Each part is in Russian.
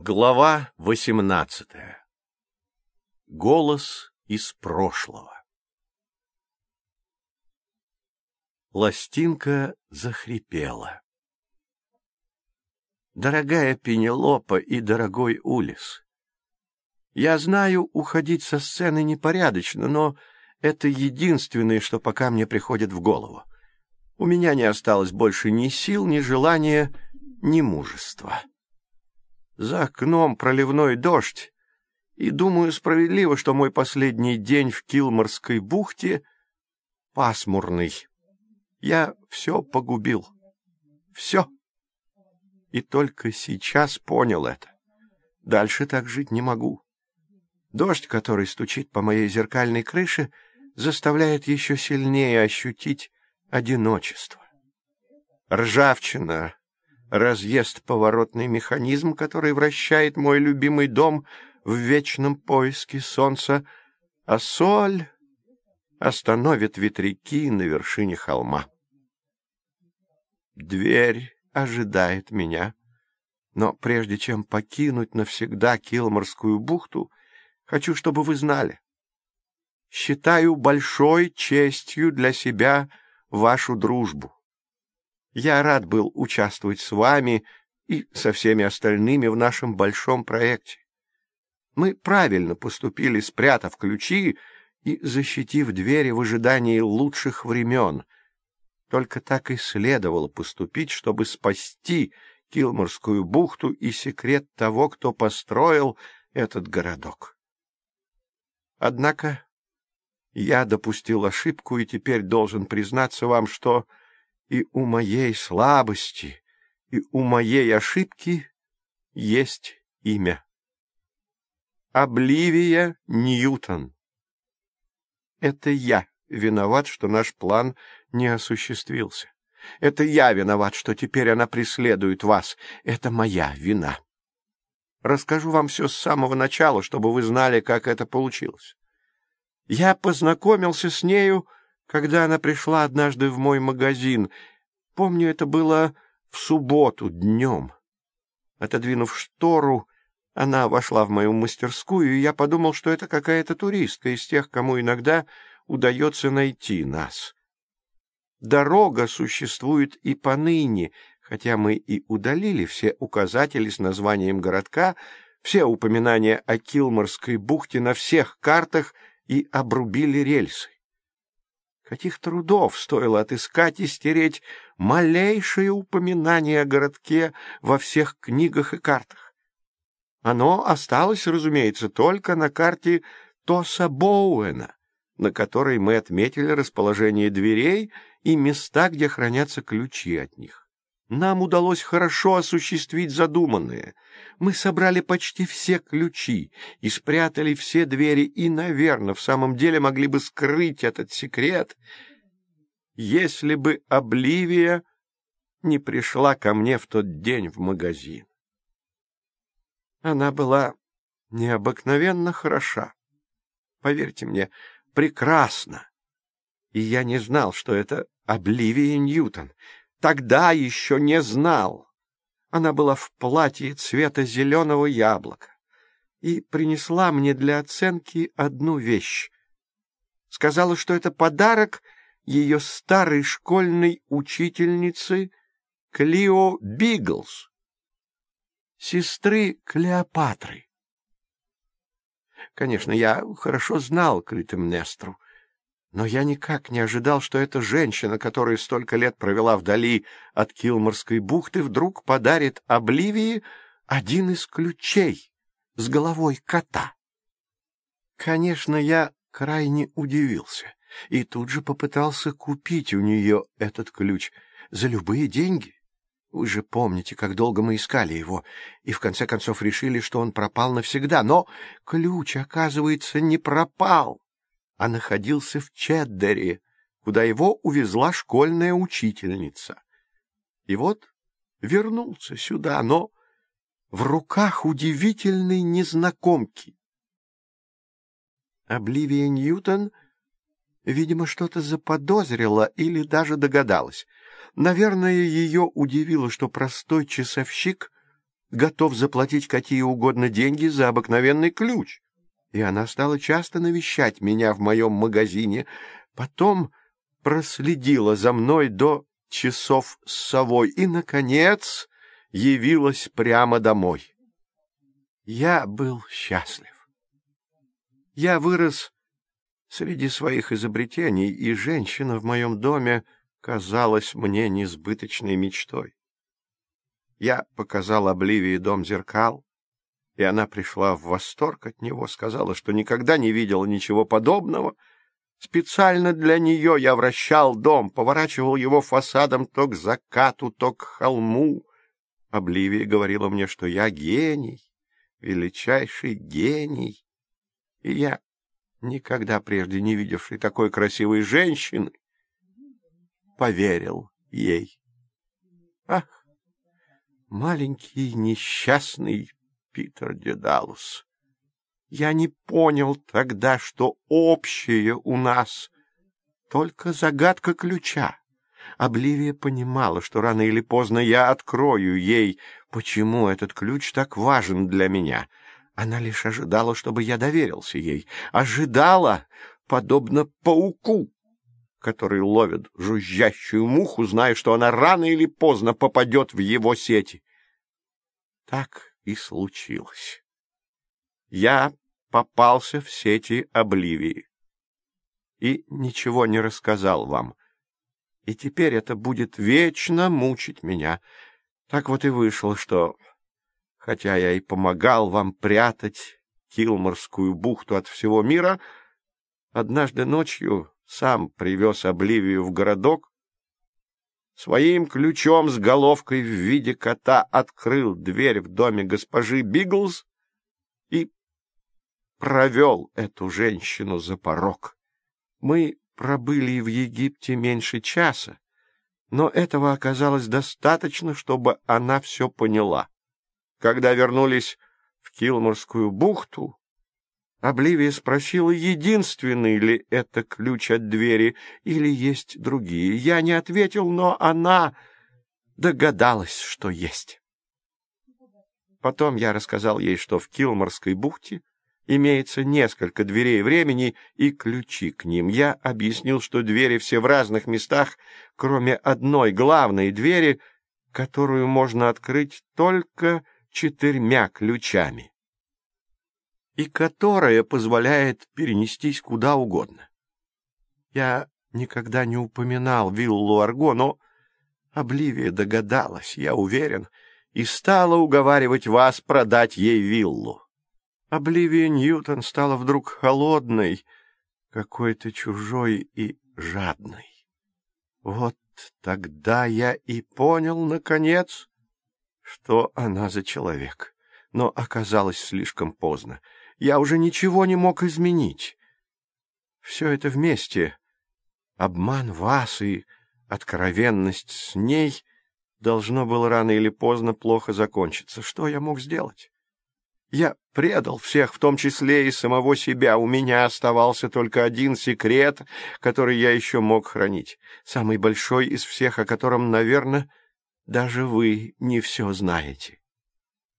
Глава восемнадцатая. Голос из прошлого. Ластинка захрипела. Дорогая Пенелопа и дорогой Улис, я знаю, уходить со сцены непорядочно, но это единственное, что пока мне приходит в голову. У меня не осталось больше ни сил, ни желания, ни мужества. За окном проливной дождь, и думаю справедливо, что мой последний день в Килморской бухте пасмурный. Я все погубил. Все. И только сейчас понял это. Дальше так жить не могу. Дождь, который стучит по моей зеркальной крыше, заставляет еще сильнее ощутить одиночество. Ржавчина разъест поворотный механизм, который вращает мой любимый дом в вечном поиске солнца, а соль остановит ветряки на вершине холма. Дверь ожидает меня, но прежде чем покинуть навсегда Килморскую бухту, хочу, чтобы вы знали. Считаю большой честью для себя вашу дружбу. Я рад был участвовать с вами и со всеми остальными в нашем большом проекте. Мы правильно поступили, спрятав ключи и защитив двери в ожидании лучших времен. Только так и следовало поступить, чтобы спасти Килморскую бухту и секрет того, кто построил этот городок. Однако я допустил ошибку и теперь должен признаться вам, что и у моей слабости, и у моей ошибки есть имя. Обливия Ньютон. Это я виноват, что наш план не осуществился. Это я виноват, что теперь она преследует вас. Это моя вина. Расскажу вам все с самого начала, чтобы вы знали, как это получилось. Я познакомился с нею когда она пришла однажды в мой магазин. Помню, это было в субботу днем. Отодвинув штору, она вошла в мою мастерскую, и я подумал, что это какая-то туристка из тех, кому иногда удается найти нас. Дорога существует и поныне, хотя мы и удалили все указатели с названием городка, все упоминания о Килморской бухте на всех картах и обрубили рельсы. Каких трудов стоило отыскать и стереть малейшее упоминание о городке во всех книгах и картах. Оно осталось, разумеется, только на карте Тоса Боуэна, на которой мы отметили расположение дверей и места, где хранятся ключи от них. Нам удалось хорошо осуществить задуманное. Мы собрали почти все ключи и спрятали все двери, и, наверное, в самом деле могли бы скрыть этот секрет, если бы Обливия не пришла ко мне в тот день в магазин. Она была необыкновенно хороша. Поверьте мне, прекрасно. И я не знал, что это Обливия Ньютон — тогда еще не знал. Она была в платье цвета зеленого яблока и принесла мне для оценки одну вещь. Сказала, что это подарок ее старой школьной учительницы Клио Биглс, сестры Клеопатры. Конечно, я хорошо знал Клитемнестру, но я никак не ожидал, что эта женщина, которая столько лет провела вдали от Килморской бухты, вдруг подарит Обливии один из ключей с головой кота. Конечно, я крайне удивился и тут же попытался купить у нее этот ключ за любые деньги. Вы же помните, как долго мы искали его, и в конце концов решили, что он пропал навсегда. Но ключ, оказывается, не пропал а находился в Чеддере, куда его увезла школьная учительница. И вот вернулся сюда, но в руках удивительной незнакомки. Обливия Ньютон, видимо, что-то заподозрила или даже догадалась. Наверное, ее удивило, что простой часовщик готов заплатить какие угодно деньги за обыкновенный ключ. И она стала часто навещать меня в моем магазине, потом проследила за мной до часов с совой и, наконец, явилась прямо домой. Я был счастлив. Я вырос среди своих изобретений, и женщина в моем доме казалась мне несбыточной мечтой. Я показал Обливии дом зеркал, и она пришла в восторг от него, сказала, что никогда не видела ничего подобного. Специально для нее я вращал дом, поворачивал его фасадом то к закату, то к холму. Обливия говорила мне, что я гений, величайший гений. И я, никогда прежде не видевший такой красивой женщины, поверил ей. Ах, маленький несчастный Питер Дедалус! Я не понял тогда, что общее у нас только загадка ключа. Обливия понимала, что рано или поздно я открою ей, почему этот ключ так важен для меня. Она лишь ожидала, чтобы я доверился ей. Ожидала, подобно пауку, который ловит жужжащую муху, зная, что она рано или поздно попадет в его сети. Так и случилось. Я попался в сети Обливии и ничего не рассказал вам — и теперь это будет вечно мучить меня. Так вот и вышло, что, хотя я и помогал вам прятать Килморскую бухту от всего мира, однажды ночью сам привез Обливию в городок, своим ключом с головкой в виде кота открыл дверь в доме госпожи Биглз и провел эту женщину за порог. Мы пробыли в Египте меньше часа, но этого оказалось достаточно, чтобы она все поняла. Когда вернулись в Килморскую бухту, Обливия спросила, единственный ли это ключ от двери или есть другие. Я не ответил, но она догадалась, что есть. Потом я рассказал ей, что в Килморской бухте имеется несколько дверей времени и ключи к ним. Я объяснил, что двери все в разных местах, кроме одной главной двери, которую можно открыть только четырьмя ключами, и которая позволяет перенестись куда угодно. Я никогда не упоминал виллу Арго, но Обливия догадалась, я уверен, и стала уговаривать вас продать ей виллу. Обливия Ньютон стала вдруг холодной, какой-то чужой и жадной. Вот тогда я и понял, наконец, что она за человек. Но оказалось слишком поздно. Я уже ничего не мог изменить. Все это вместе, обман вас и откровенность с ней, должно было рано или поздно плохо закончиться. Что я мог сделать? Я предал всех, в том числе и самого себя. У меня оставался только один секрет, который я еще мог хранить. Самый большой из всех, о котором, наверное, даже вы не все знаете.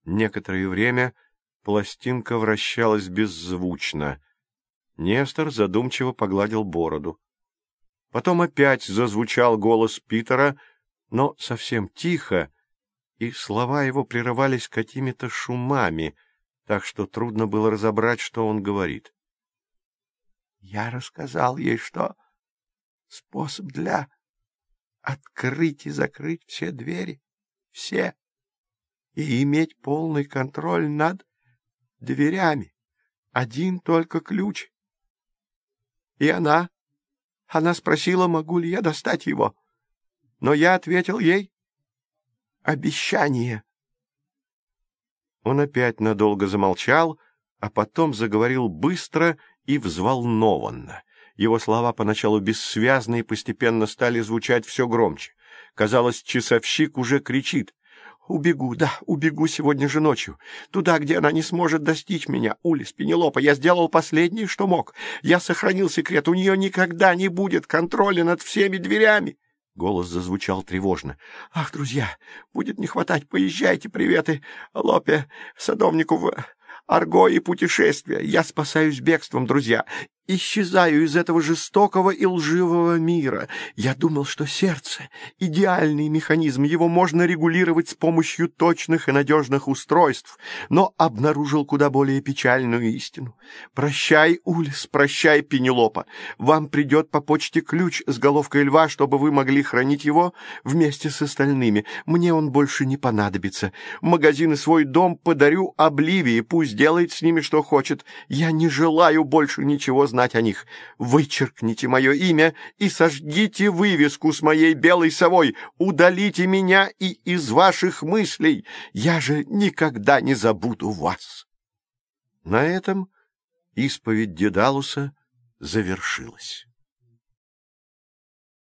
Некоторое время пластинка вращалась беззвучно. Нестор задумчиво погладил бороду. Потом опять зазвучал голос Питера, но совсем тихо, и слова его прерывались какими-то шумами — так что трудно было разобрать, что он говорит. Я рассказал ей, что способ для открыть и закрыть все двери, все, и иметь полный контроль над дверями, один только ключ. И она, она спросила, могу ли я достать его, но я ответил ей «Обещание». Он опять надолго замолчал, а потом заговорил быстро и взволнованно. Его слова поначалу бессвязны и постепенно стали звучать все громче. Казалось, часовщик уже кричит. «Убегу, да, убегу сегодня же ночью. Туда, где она не сможет достичь меня. Улис, Пенелопа, я сделал последнее, что мог. Я сохранил секрет. У нее никогда не будет контроля над всеми дверями». Голос зазвучал тревожно. — Ах, друзья, будет не хватать, поезжайте, приветы, Лопе, садовнику в Арго и путешествия. Я спасаюсь бегством, друзья исчезаю из этого жестокого и лживого мира. Я думал, что сердце — идеальный механизм, его можно регулировать с помощью точных и надежных устройств, но обнаружил куда более печальную истину. Прощай, Улис, прощай, Пенелопа. Вам придет по почте ключ с головкой льва, чтобы вы могли хранить его вместе с остальными. Мне он больше не понадобится. Магазин и свой дом подарю Обливии, пусть делает с ними что хочет. Я не желаю больше ничего знать знать о них. Вычеркните мое имя и сожгите вывеску с моей белой совой. Удалите меня и из ваших мыслей. Я же никогда не забуду вас. На этом исповедь Дедалуса завершилась.